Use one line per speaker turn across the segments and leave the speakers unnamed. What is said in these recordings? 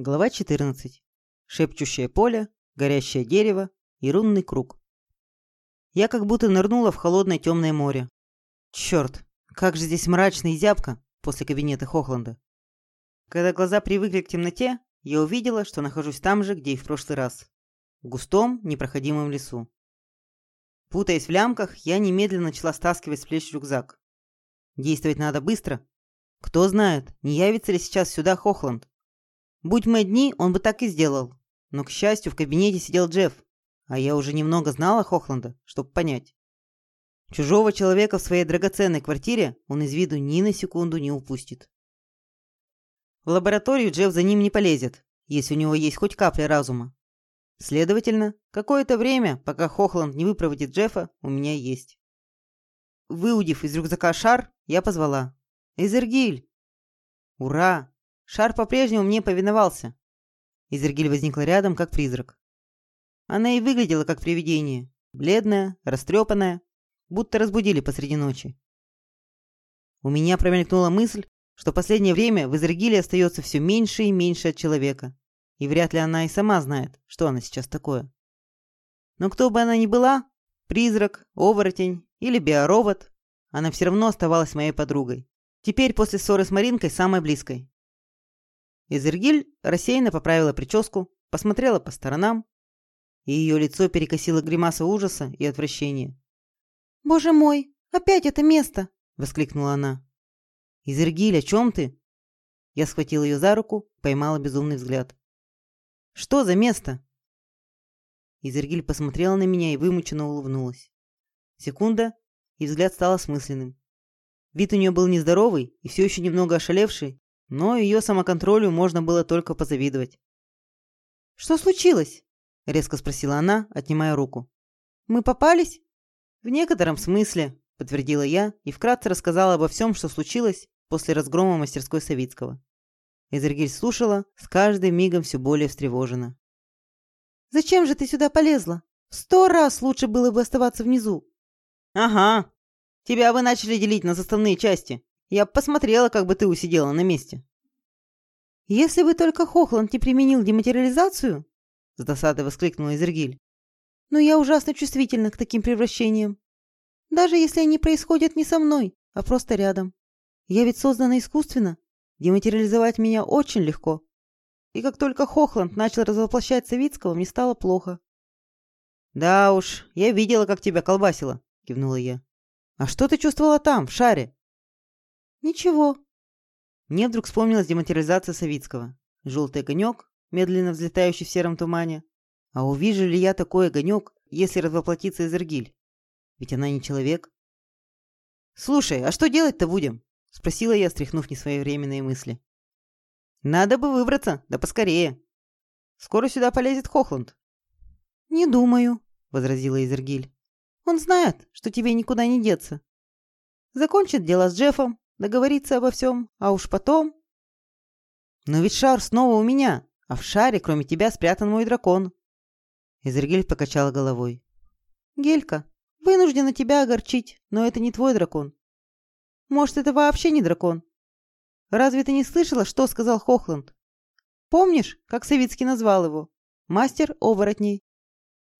Глава 14. Шепчущее поле, горящее дерево и рунный круг. Я как будто нырнула в холодное темное море. Черт, как же здесь мрачно и зябко после кабинета Хохланда. Когда глаза привыкли к темноте, я увидела, что нахожусь там же, где и в прошлый раз. В густом, непроходимом лесу. Путаясь в лямках, я немедленно начала стаскивать с плеч рюкзак. Действовать надо быстро. Кто знает, не явится ли сейчас сюда Хохланд. Будь мы одни, он бы так и сделал. Но, к счастью, в кабинете сидел Джефф, а я уже немного знала Хохланда, чтобы понять. Чужого человека в своей драгоценной квартире он из виду ни на секунду не упустит. В лабораторию Джефф за ним не полезет, если у него есть хоть капля разума. Следовательно, какое-то время, пока Хохланд не выпроводит Джеффа, у меня есть. Выудив из рюкзака шар, я позвала. «Эзергиль!» «Ура! Шар по-прежнему мне повиновался. Изергиль возникла рядом, как призрак. Она и выглядела, как привидение. Бледная, растрепанная, будто разбудили посреди ночи. У меня промелькнула мысль, что последнее время в Изергиле остается все меньше и меньше от человека. И вряд ли она и сама знает, что она сейчас такое. Но кто бы она ни была, призрак, оборотень или биоробот, она все равно оставалась моей подругой. Теперь после ссоры с Маринкой самой близкой. Изергиль рассеянно поправила прическу, посмотрела по сторонам, и ее лицо перекосило гримаса ужаса и отвращения.
«Боже мой, опять это место!» — воскликнула она.
«Изергиль, о чем ты?» Я схватил ее за руку, поймала безумный взгляд. «Что за место?» Изергиль посмотрела на меня и вымученно улыбнулась. Секунда, и взгляд стал осмысленным. Вид у нее был нездоровый и все еще немного ошалевший, но ее самоконтролю можно было только позавидовать.
«Что случилось?»
– резко спросила она, отнимая руку.
«Мы попались?»
«В некотором смысле», – подтвердила я и вкратце рассказала обо всем, что случилось после разгрома мастерской Савицкого. Эзергиль слушала, с каждым мигом все более встревожена.
«Зачем же ты сюда полезла? В сто раз лучше было бы оставаться внизу».
«Ага. Тебя вы начали делить на составные части. Я посмотрела, как бы ты усидела на месте.
Если бы только Хохланд не применил дематериализацию,
с досадой воскликнула Изергиль.
Но я ужасно чувствительна к таким превращениям. Даже если они происходят не со мной, а просто рядом. Я ведь создана искусственно. Дематериализовать меня очень легко. И как только Хохланд начал развоплощать Савицкого, мне стало плохо.
«Да уж, я видела, как тебя колбасило», — кивнула я. «А что ты чувствовала там, в шаре?»
«Ничего».
Мне вдруг вспомнилась дематериализация Савицкого. Желтый огонек, медленно взлетающий в сером тумане. А увижу ли я такой огонек, если развоплотится Эзергиль? Ведь она не человек. «Слушай, а что делать-то будем?» — спросила я, стряхнув несвоевременные мысли. «Надо бы выбраться, да поскорее. Скоро сюда полезет Хохланд».
«Не думаю», —
возразила Изергиль.
«Он знает, что тебе никуда не деться. Закончит дело с Джеффом, договориться обо всем, а уж потом...
Но ведь шар снова у меня, а в шаре, кроме тебя, спрятан мой дракон. Изергиль покачала головой.
Гелька, вынуждена тебя огорчить, но это не твой дракон. Может, это вообще не дракон? Разве ты не слышала, что сказал Хохланд? Помнишь, как Савицкий назвал его? Мастер оборотней.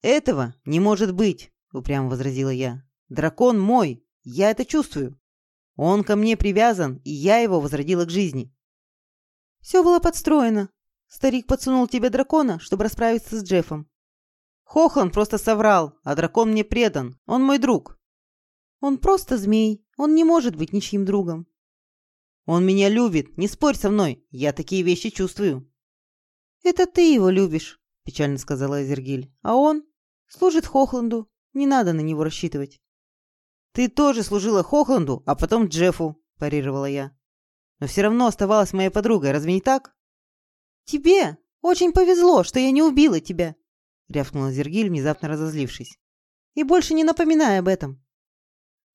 Этого не может быть, упрямо возразила я. Дракон мой, я это чувствую. Он ко мне привязан, и я его возродила к жизни.
Все было подстроено. Старик подсунул тебе дракона, чтобы расправиться с Джеффом.
Хохан просто соврал, а дракон мне предан. Он мой друг.
Он просто змей. Он не может быть ничьим другом.
Он меня любит. Не спорь со мной. Я такие вещи чувствую.
Это ты его любишь, печально сказала Эзергиль. А он служит Хохланду. Не надо на него рассчитывать.
«Ты тоже служила Хохланду, а потом Джеффу», – парировала я. «Но все равно оставалась моей подругой, разве не так?»
«Тебе очень повезло, что я не убила тебя», –
рявкнула Зергиль, внезапно разозлившись.
«И больше не напоминай об этом».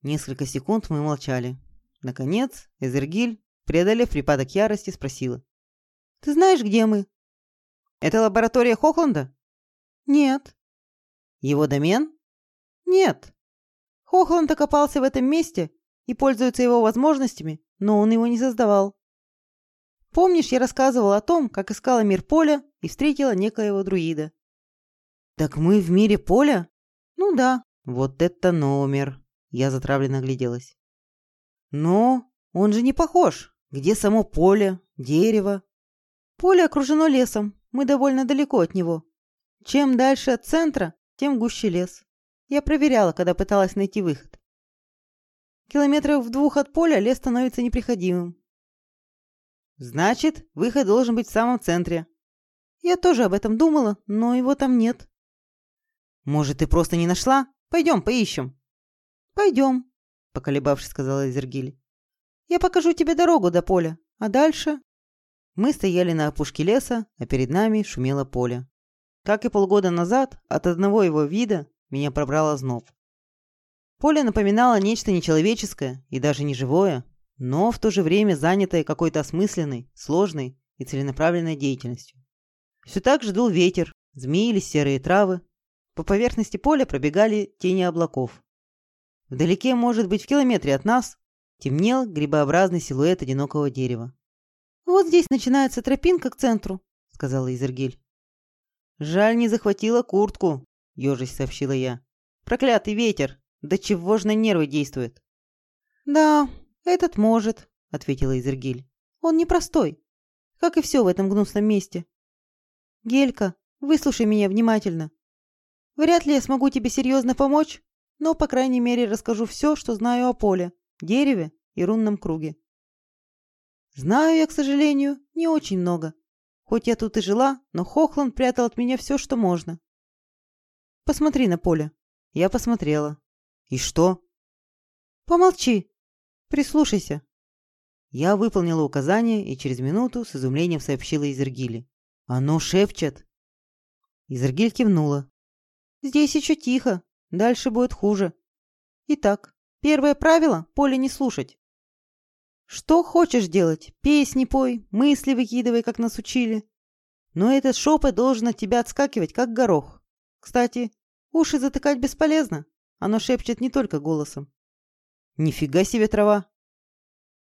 Несколько секунд мы молчали. Наконец, Эзергиль, преодолев припадок ярости, спросила.
«Ты знаешь, где мы?»
«Это лаборатория Хохланда?»
«Нет».
«Его домен?»
«Нет». Хохланд окопался в этом месте и пользуется его возможностями, но он его не создавал. Помнишь, я рассказывала о том, как искала мир поля и встретила некоего друида?
Так мы в мире поля?
Ну да.
Вот это номер. Я затравленно огляделась. Но он же не похож. Где само поле, дерево?
Поле окружено лесом. Мы довольно далеко от него. Чем дальше от центра, тем гуще лес. Я проверяла, когда пыталась найти выход. Километров в двух от поля лес становится неприходимым.
Значит, выход должен быть в самом центре.
Я тоже об этом думала, но его там нет.
Может, ты просто не нашла? Пойдем, поищем.
Пойдем,
поколебавшись, сказала Изергиль.
Я покажу тебе дорогу до поля, а дальше...
Мы стояли на опушке леса, а перед нами шумело поле. Как и полгода назад, от одного его вида меня пробрало зноб. Поле напоминало нечто нечеловеческое и даже не живое, но в то же время занятое какой-то осмысленной, сложной и целенаправленной деятельностью. Все так же дул ветер, змеились серые травы, по поверхности поля пробегали тени облаков. Вдалеке, может быть, в километре от нас, темнел грибообразный силуэт одинокого дерева.
«Вот здесь начинается тропинка к центру», — сказала Изергиль.
«Жаль, не захватила куртку», — ежись сообщила я. «Проклятый ветер! Да чего ж на нервы действует?»
«Да, этот может», — ответила Изергиль. «Он непростой, как и все в этом гнусном месте. Гелька, выслушай меня внимательно. Вряд ли я смогу тебе серьезно помочь, но, по крайней мере, расскажу все, что знаю о поле, дереве и рунном круге. Знаю я, к сожалению, не очень много. Хоть я тут и жила, но Хохланд прятал от меня все, что можно. Посмотри на поле.
Я посмотрела. И что?
Помолчи. Прислушайся.
Я выполнила указание и через минуту с изумлением сообщила Изергиле. Оно шепчет. Изергиль кивнула.
Здесь еще тихо. Дальше будет хуже. Итак, первое правило – поле не слушать. Что хочешь делать? Песни пой, мысли выкидывай, как нас учили. Но этот шепот должен от тебя отскакивать, как горох. Кстати, уши затыкать бесполезно. Оно шепчет не только голосом.
Нифига себе трава.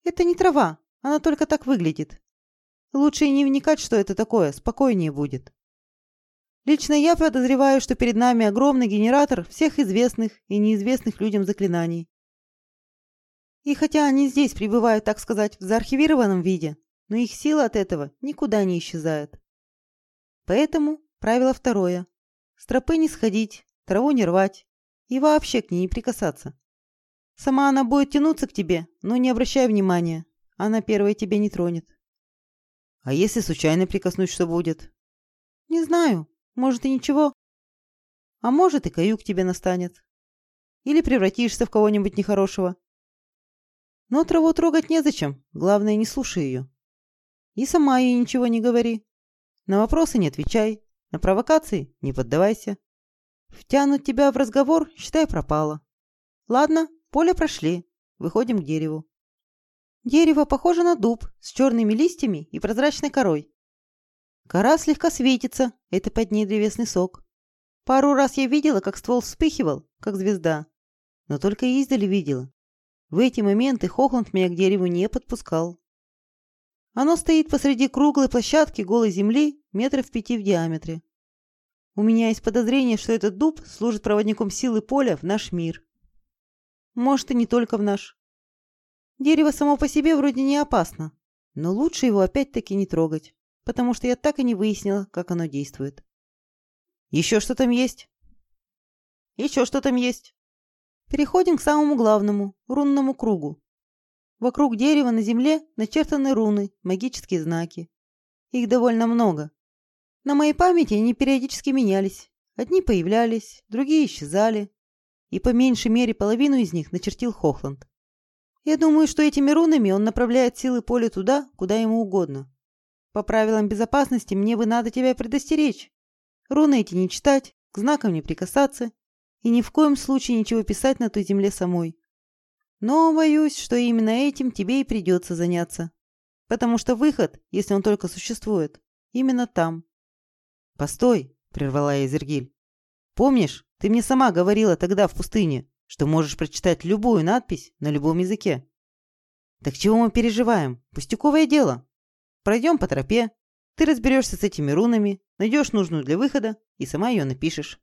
Это не трава, она только так выглядит. Лучше и не вникать, что это такое, спокойнее будет. Лично я подозреваю, что перед нами огромный генератор всех известных и неизвестных людям заклинаний. И хотя они здесь пребывают, так сказать, в заархивированном виде, но их сила от этого никуда не исчезает. Поэтому правило второе. С тропы не сходить, траву не рвать и вообще к ней не прикасаться. Сама она будет тянуться к тебе, но не обращай внимания. Она первая тебя не тронет.
А если случайно прикоснусь, что будет?
Не знаю. Может и ничего. А может и каюк тебе настанет. Или превратишься в кого-нибудь нехорошего. Но траву трогать незачем, главное, не слушай ее. И сама ей ничего не говори. На вопросы не отвечай, на провокации не поддавайся. Втянуть тебя в разговор, считай, пропало. Ладно, поле прошли, выходим к дереву. Дерево похоже на дуб с черными листьями и прозрачной корой. Кора слегка светится, это под ней древесный сок. Пару раз я видела, как ствол вспыхивал, как звезда. Но только издали видела. В эти моменты Хохланд меня к дереву не подпускал. Оно стоит посреди круглой площадки голой земли метров пяти в диаметре. У меня есть подозрение, что этот дуб служит проводником силы поля в наш мир. Может, и не только в наш. Дерево само по себе вроде не опасно, но лучше его опять-таки не трогать, потому что я так и не выяснила, как оно действует.
Еще что там есть?
Еще что там есть? Переходим к самому главному – рунному кругу. Вокруг дерева на земле начертаны руны, магические знаки. Их довольно много. На моей памяти они периодически менялись. Одни появлялись, другие исчезали. И по меньшей мере половину из них начертил Хохланд. Я думаю, что этими рунами он направляет силы поля туда, куда ему угодно. По правилам безопасности мне бы надо тебя предостеречь. Руны эти не читать, к знакам не прикасаться и ни в коем случае ничего писать на той земле самой. Но боюсь, что именно этим тебе и придется заняться. Потому что выход, если он только существует, именно там.
«Постой!» – прервала я Зергиль. «Помнишь, ты мне сама говорила тогда в пустыне, что можешь прочитать любую надпись на любом языке?» «Так чего мы переживаем? Пустяковое дело. пройдем по тропе, ты разберешься с этими рунами, найдешь нужную для выхода и сама ее напишешь.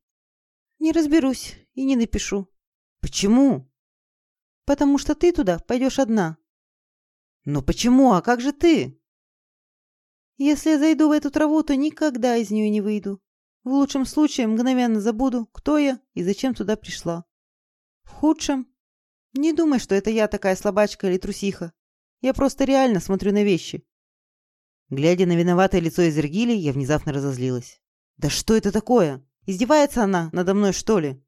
Не разберусь и не напишу.
Почему?
Потому что ты туда пойдешь одна.
Но почему? А как же ты?
Если я зайду в эту траву, то никогда из нее не выйду. В лучшем случае мгновенно забуду, кто я и зачем туда пришла. В худшем... Не думай, что это я такая слабачка или трусиха. Я просто реально смотрю на вещи.
Глядя на виноватое лицо Изергили, я внезапно разозлилась. «Да что это такое? Издевается она надо мной, что ли?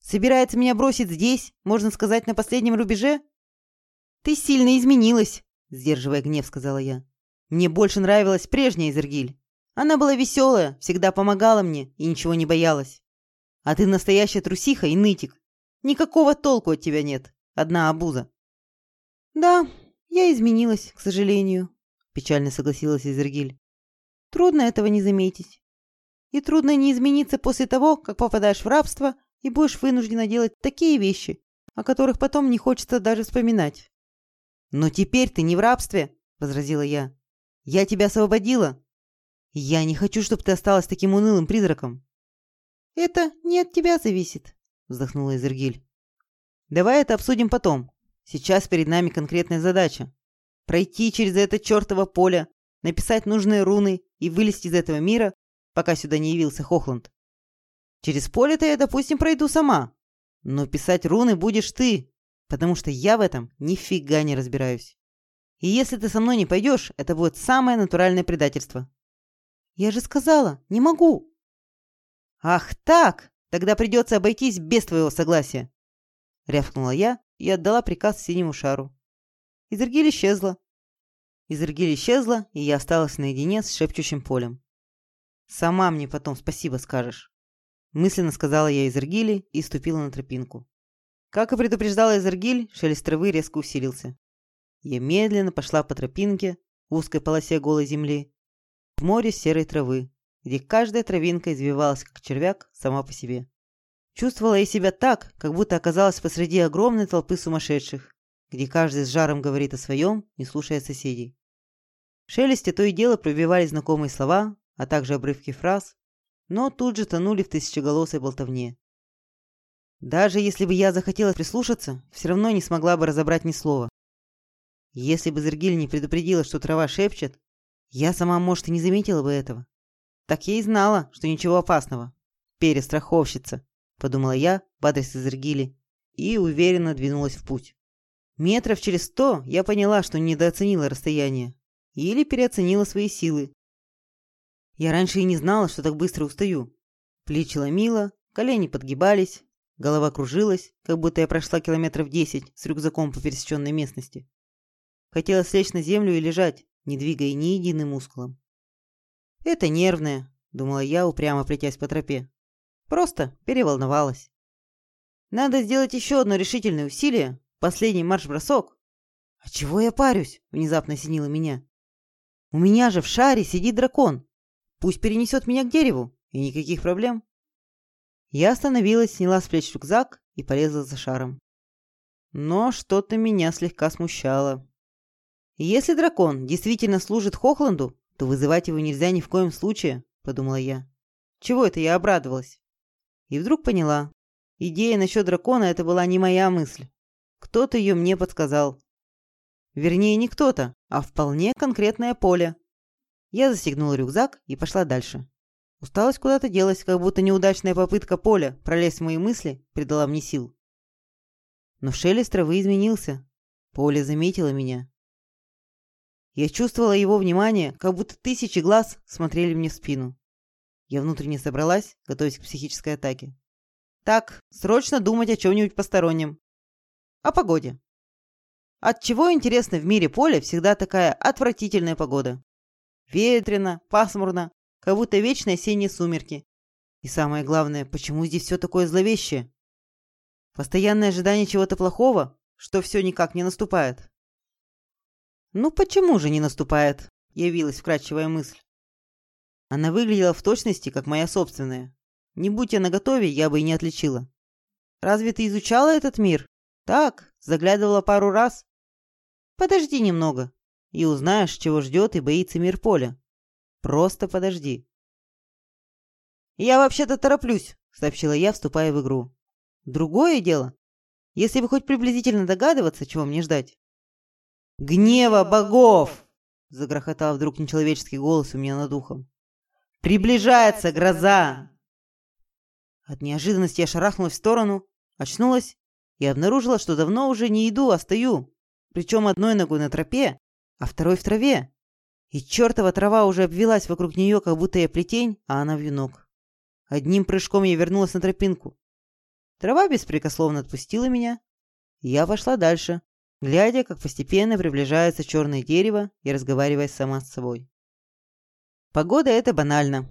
Собирается меня бросить здесь, можно сказать, на последнем рубеже?» «Ты сильно изменилась», — сдерживая гнев, сказала я. «Мне больше нравилась прежняя Изергиль. Она была веселая, всегда помогала мне и ничего не боялась. А ты настоящая трусиха и нытик. Никакого толку от тебя нет. Одна обуза».
«Да, я изменилась, к сожалению»,
печально согласилась Изергиль.
Трудно этого не заметить. И трудно не измениться после того, как попадаешь в рабство и будешь вынуждена делать такие вещи, о которых потом не хочется даже вспоминать.
«Но теперь ты не в рабстве», — возразила я. «Я тебя освободила. Я не хочу, чтобы ты осталась таким унылым призраком».
«Это не от тебя зависит», — вздохнула Изергиль.
«Давай это обсудим потом. Сейчас перед нами конкретная задача пройти через это чертово поле, написать нужные руны и вылезти из этого мира, пока сюда не явился Хохланд. Через поле-то я, допустим, пройду сама. Но писать руны будешь ты, потому что я в этом нифига не разбираюсь. И если ты со мной не пойдешь, это будет самое натуральное предательство.
Я же сказала, не могу.
Ах так, тогда придется обойтись без твоего согласия. Рявкнула я и отдала приказ синему шару. Изергиль исчезла. Изергиль исчезла, и я осталась наедине с шепчущим полем. «Сама мне потом спасибо скажешь», – мысленно сказала я Изергиле и ступила на тропинку. Как и предупреждала Изергиль, шелест травы резко усилился. Я медленно пошла по тропинке в узкой полосе голой земли в море серой травы, где каждая травинка извивалась, как червяк, сама по себе. Чувствовала я себя так, как будто оказалась посреди огромной толпы сумасшедших, где каждый с жаром говорит о своем, не слушая соседей. В шелесте то и дело пробивались знакомые слова, а также обрывки фраз, но тут же тонули в тысячеголосой болтовне. Даже если бы я захотела прислушаться, все равно не смогла бы разобрать ни слова. Если бы Зергиль не предупредила, что трава шепчет, я сама, может, и не заметила бы этого. Так я и знала, что ничего опасного. Перестраховщица, подумала я в адрес Зергили и уверенно двинулась в путь. Метров через сто я поняла, что недооценила расстояние. Или переоценила свои силы. Я раньше и не знала, что так быстро устаю. Плечи ломило, колени подгибались, голова кружилась, как будто я прошла километров десять с рюкзаком по пересеченной местности. Хотела лечь на землю и лежать, не двигая ни единым мускулом. «Это нервное», — думала я, упрямо плетясь по тропе. «Просто переволновалась. Надо сделать еще одно решительное усилие, Последний марш-бросок. А чего я парюсь? Внезапно осенило меня. У меня же в шаре сидит дракон. Пусть перенесет меня к дереву, и никаких проблем. Я остановилась, сняла с плеч рюкзак и полезла за шаром. Но что-то меня слегка смущало. Если дракон действительно служит Хохланду, то вызывать его нельзя ни в коем случае, подумала я. Чего это я обрадовалась? И вдруг поняла. Идея насчет дракона – это была не моя мысль. Кто-то ее мне подсказал. Вернее, не кто-то, а вполне конкретное поле. Я застегнула рюкзак и пошла дальше. Усталость куда-то делась, как будто неудачная попытка поля пролезть в мои мысли придала мне сил. Но шелест травы изменился. Поле заметило меня. Я чувствовала его внимание, как будто тысячи глаз смотрели мне в спину. Я внутренне собралась, готовясь к психической атаке. Так, срочно думать о чем-нибудь постороннем. О погоде. От чего, интересно, в мире поля всегда такая отвратительная погода? Ветрено, пасмурно, как будто вечные осенние сумерки. И самое главное, почему здесь все такое зловещее? Постоянное ожидание чего-то плохого, что все никак не наступает. Ну почему же не наступает? Явилась вкрадчивая мысль. Она выглядела в точности, как моя собственная. Не будь я наготове, я бы и не отличила. Разве ты изучала этот мир? Так, заглядывала пару раз. Подожди немного. и узнаешь, чего ждет и боится мир поля. Просто подожди. «Я вообще-то тороплюсь», — сообщила я, вступая в игру. «Другое дело. Если бы хоть приблизительно догадываться, чего мне ждать». «Гнева богов!» — загрохотал вдруг нечеловеческий голос у меня над ухом. «Приближается гроза!» От неожиданности я шарахнулась в сторону, очнулась и обнаружила, что давно уже не иду, а стою. Причем одной ногой на тропе, а второй в траве. И чертова трава уже обвелась вокруг нее, как будто я плетень, а она венок. Одним прыжком я вернулась на тропинку. Трава беспрекословно отпустила меня. И я пошла дальше, глядя, как постепенно приближается черное дерево и разговаривая сама с собой. Погода – это банально.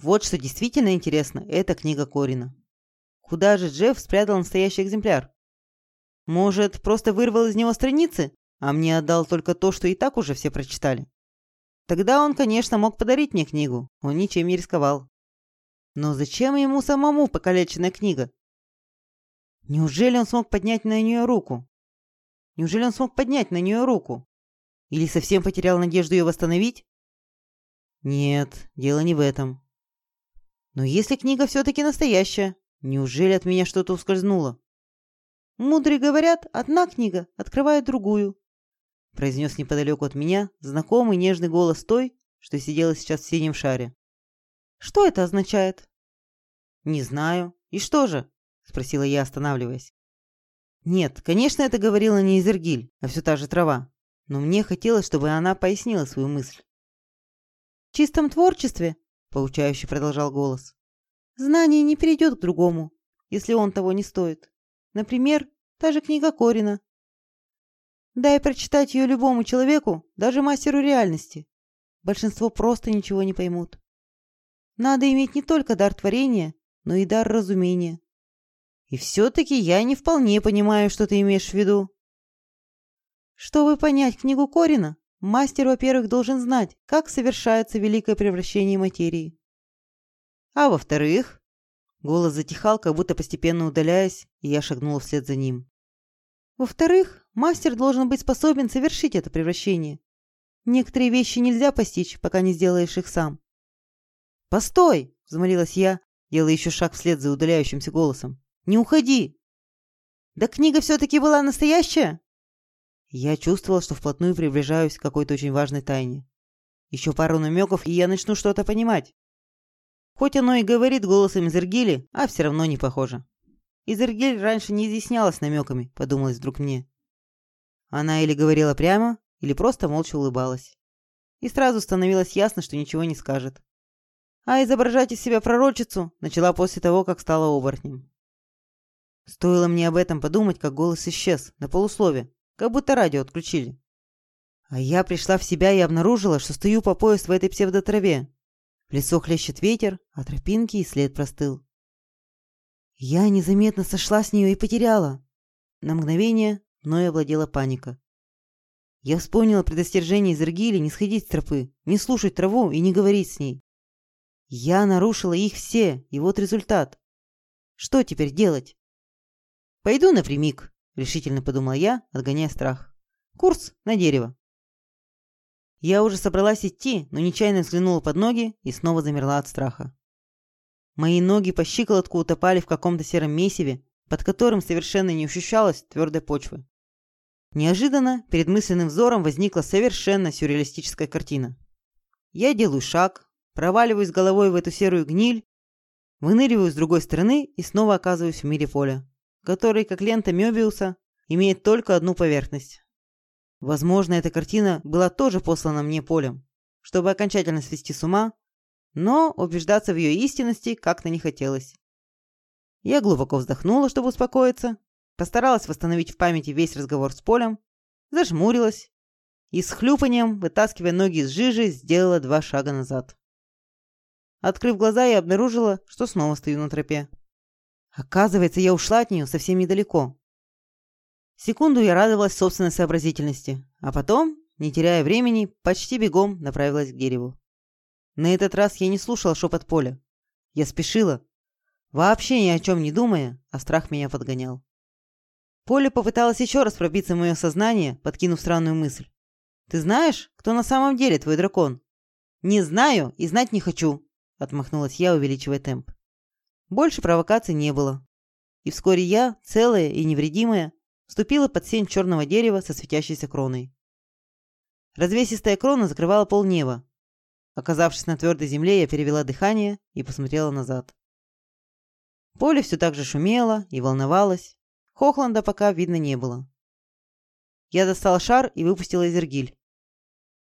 Вот что действительно интересно – это книга Корина. Куда же Джефф спрятал настоящий экземпляр? Может, просто вырвал из него страницы, а мне отдал только то, что и так уже все прочитали? Тогда он, конечно, мог подарить мне книгу, он ничем не рисковал. Но зачем ему самому покалеченная книга? Неужели он смог поднять на нее руку? Неужели он смог поднять на нее руку? Или совсем потерял надежду ее восстановить? Нет, дело не в этом. Но если книга все-таки настоящая, неужели от меня что-то ускользнуло? Мудрые говорят, одна книга открывает другую. Произнес неподалеку от меня знакомый нежный голос той, что сидела сейчас в синем шаре. Что это означает? Не знаю. И что же? Спросила я, останавливаясь. Нет, конечно, это говорила не Изергиль, а все та же трава. Но мне хотелось, чтобы она пояснила свою мысль. В чистом творчестве, поучающе продолжал голос, знание не перейдет к другому, если он того не стоит. Например, та же книга Корина. Дай прочитать ее любому человеку, даже мастеру реальности. Большинство просто ничего не поймут. Надо иметь не только дар творения, но и дар разумения. И все-таки я не вполне понимаю, что ты имеешь в виду. Чтобы понять книгу Корина, мастер, во-первых, должен знать, как совершается великое превращение материи. А во-вторых, голос затихал, как будто постепенно удаляясь, и я шагнула вслед за ним. Во-вторых, мастер должен быть способен совершить это превращение. Некоторые вещи нельзя постичь, пока не сделаешь их сам. «Постой!» – взмолилась я, делая еще шаг вслед за удаляющимся голосом. «Не уходи!» «Да книга все-таки была настоящая?» Я чувствовал, что вплотную приближаюсь к какой-то очень важной тайне. Еще пару намеков, и я начну что-то понимать. Хоть оно и говорит голосом Изергили, а все равно не похоже. Изергиль раньше не изъяснялась намеками, подумалось вдруг мне. Она или говорила прямо, или просто молча улыбалась. И сразу становилось ясно, что ничего не скажет а изображать из себя пророчицу начала после того, как стала оборотнем. Стоило мне об этом подумать, как голос исчез на полуслове, как будто радио отключили. А я пришла в себя и обнаружила, что стою по пояс в этой псевдотраве. В лицо хлещет ветер, а тропинки и след простыл. Я незаметно сошла с нее и потеряла. На мгновение мной овладела паника. Я вспомнила предостережение из Иргили не сходить с тропы, не слушать траву и не говорить с ней. Я нарушила их все, и вот результат. Что теперь делать? Пойду напрямик, решительно подумала я, отгоняя страх. Курс на дерево. Я уже собралась идти, но нечаянно взглянула под ноги и снова замерла от страха. Мои ноги по щиколотку утопали в каком-то сером месиве, под которым совершенно не ощущалось твердой почвы. Неожиданно перед мысленным взором возникла совершенно сюрреалистическая картина. Я делаю шаг, проваливаюсь головой в эту серую гниль, выныриваю с другой стороны и снова оказываюсь в мире поля, который, как лента Мёбиуса, имеет только одну поверхность. Возможно, эта картина была тоже послана мне полем, чтобы окончательно свести с ума, но убеждаться в ее истинности как-то не хотелось. Я глубоко вздохнула, чтобы успокоиться, постаралась восстановить в памяти весь разговор с полем, зажмурилась и с хлюпанием, вытаскивая ноги из жижи, сделала два шага назад. Открыв глаза, я обнаружила, что снова стою на тропе. Оказывается, я ушла от нее совсем недалеко. Секунду я радовалась собственной сообразительности, а потом, не теряя времени, почти бегом направилась к дереву. На этот раз я не слушала шепот поля. Я спешила, вообще ни о чем не думая, а страх меня подгонял. Поле попыталась еще раз пробиться в мое сознание, подкинув странную мысль. Ты знаешь, кто на самом деле твой дракон? Не знаю и знать не хочу, отмахнулась я, увеличивая темп. Больше провокаций не было. И вскоре я, целая и невредимая, вступила под сень черного дерева со светящейся кроной. Развесистая крона закрывала полнеба. Оказавшись на твердой земле, я перевела дыхание и посмотрела назад. Поле все так же шумело и волновалось. Хохланда пока видно не было. Я достала шар и выпустила Изергиль.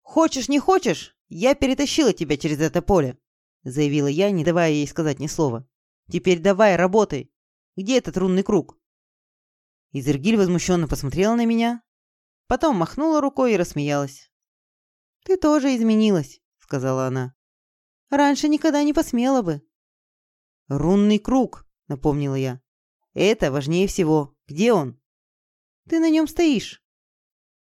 «Хочешь, не хочешь, я перетащила тебя через это поле», заявила я, не давая ей сказать ни слова. «Теперь давай, работай. Где этот рунный круг?» Изергиль возмущенно посмотрела на меня, потом махнула рукой и рассмеялась. «Ты тоже изменилась», — сказала она. «Раньше никогда не посмела бы». «Рунный круг», — напомнила я. «Это важнее всего. Где он?» «Ты на нем стоишь».